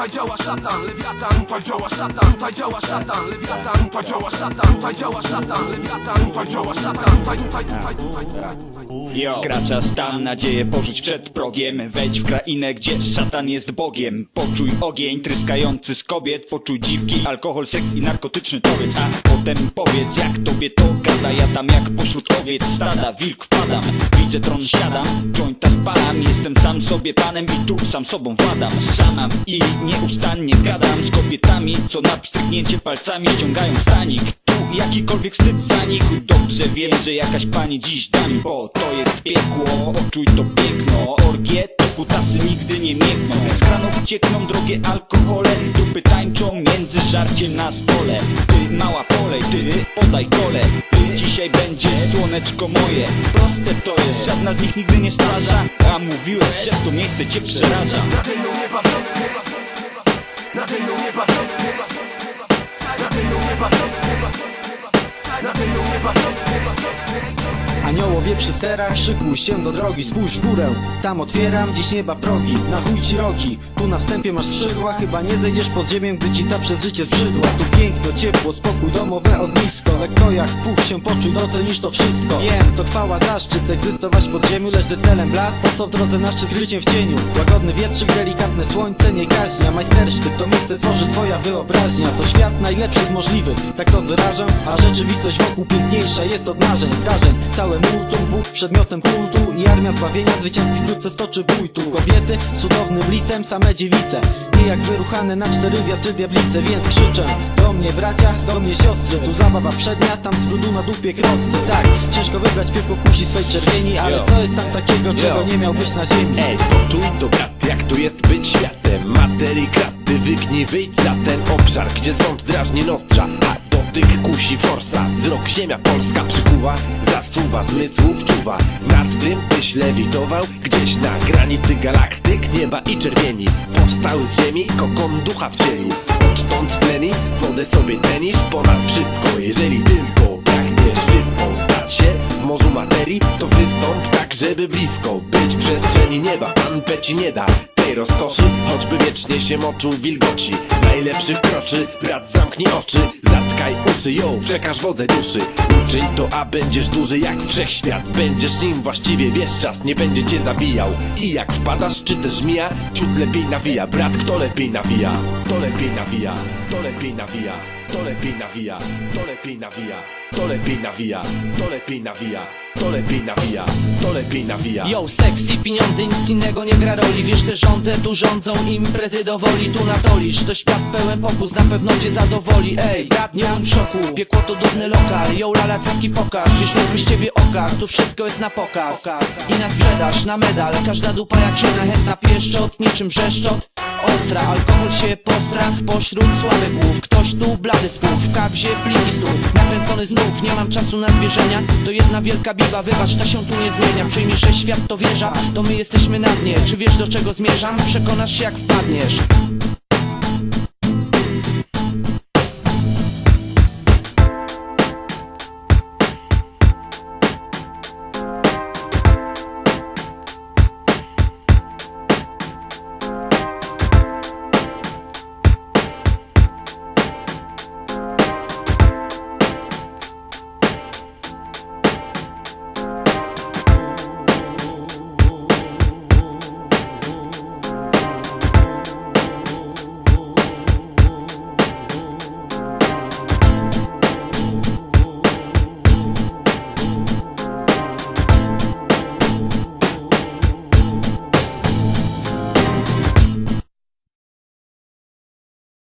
tutaj działa szatan, lewiatan, tutaj działa szatan, tutaj działa szatan, lewiatan, tutaj działa szatan, tutaj działa szatan, lewiatan, tutaj działa szatan, tutaj, tutaj, tutaj, tutaj, tutaj, tutaj. Yo. Nadzieję porzuć przed progiem. Wejdź w krainę, gdzie szatan jest Bogiem. Poczuj ogień tryskający z kobiet. Poczuj dziwki, alkohol, seks i narkotyczny towiec. A potem powiedz, jak tobie to gada. Ja tam jak pośród owiec stada Wilk wpadam, widzę tron siadam Jointa spalam, jestem sam sobie panem I tu sam sobą władam. Szamam i nieustannie gadam Z kobietami, co na pstryknięcie palcami ściągają stanik. Tu jakikolwiek wstyd zanikł Dobrze wiem, że jakaś pani dziś da mi Bo to jest piekło, poczuj to piękno. Orgie to kutasy nigdy nie miękną Z kranów ciekną drogie alkohole. Dupy tańczą między żarciem na stole. Ty mała polej, ty podaj kole. Ty dzisiaj będzie słoneczko moje. Proste to jest, żadna z nich nigdy nie stwarza. A mówiłeś, że to miejsce cię przeraża. Nieba troskę, na tylną nieba troskę, Aniołowie przy sterach, szykuj się do drogi, spójrz górę. Tam otwieram dziś nieba progi, na chuj ci rogi. Tu na wstępie masz skrzydła, chyba nie zejdziesz pod ziemię, gdy ci ta przez życie zbrzydła. Tu piękno, ciepło, spokój, domowe ognisko. Lekko jak puch się poczuj, docenisz to wszystko. Wiem, to chwała, zaszczyt, egzystować pod ziemią Lecz celem blask, po co w drodze na szczyt kryć się w cieniu? Łagodny wietrzyk, delikatne słońce, nie kaźnia Majstersztyk, to miejsce tworzy twoja wyobraźnia. To świat najlepszy z możliwych, tak to wyrażam. A rzeczywistość wokół piękniejsza jest od marzeń, zdarzeń. Całe multum, Bóg przedmiotem kultu I armia zbawienia zwycięski wkrótce stoczy bój tu Kobiety z cudownym licem, same dziewice. Nie jak wyruchane na cztery wiatry diablice Więc krzyczę do mnie bracia, do mnie siostry. Tu zabawa przednia, tam z brudu na dupie krosty. Tak, ciężko wybrać piekło kusi swej czerwieni Ale co jest tam takiego, czego nie miał być na ziemi? Ej, poczuj to brat, jak to jest być światem. Materii kraty, wyknij, wyjdź za ten obszar Gdzie stąd drażni nostrza, a do tych kusi forsa. Wzrok ziemia polska przykuwa, zasuwa, zmysłów czuwa. Nad tym byś lewitował, gdzieś na granicy galaktyk Nieba i czerwieni, powstały z ziemi, kokon ducha wcielił. Odtąd tleni, wodę sobie cenisz ponad wszystko. Jeżeli tylko pragniesz wyspą stać się w morzu materii To wystąp tak, żeby blisko. Być przestrzeni nieba Pan peci nie da tej rozkoszy, choćby wiecznie się moczył wilgoci. Najlepszych kroczy, brat zamknij oczy Zatkaj uszy, ją, przekaż wodze duszy. Uczyń to, a będziesz duży jak wszechświat. Będziesz nim właściwie, wiesz czas, nie będzie cię zabijał. I jak wpadasz, czy też mija, ciut lepiej nawija. Brat, kto lepiej nawija? To lepiej nawija, to lepiej nawija to lepiej nawija, to lepiej nawija, to lepiej nawija, to lepiej nawija, to lepiej nawija, to lepiej nawija. Yo, seks i pieniądze, nic innego nie gra roli. Wiesz, te rządzę, tu rządzą imprezy dowoli Tu natolisz, to świat pełen pokus, na pewno cię zadowoli. Ej, brat, nie w szoku, piekło to dudny lokal. Yo, lala, cycki pokaż, jeśli niezły z ciebie okaz Tu wszystko jest na pokaz. I na sprzedaż, na medal. Każda dupa jak hiena, chętna pieszczot, niczym brzeszczot Ostra, alkohol się postrach pośród słabych głów Ktoś tu blady spół, w kabzie pliki stów Nakręcony znów, nie mam czasu na zwierzenia. To jedna wielka biba, wybacz, ta się tu nie zmienia. Przyjmij, że świat to wieża, to my jesteśmy na dnie. Czy wiesz do czego zmierzam? Przekonasz się jak wpadniesz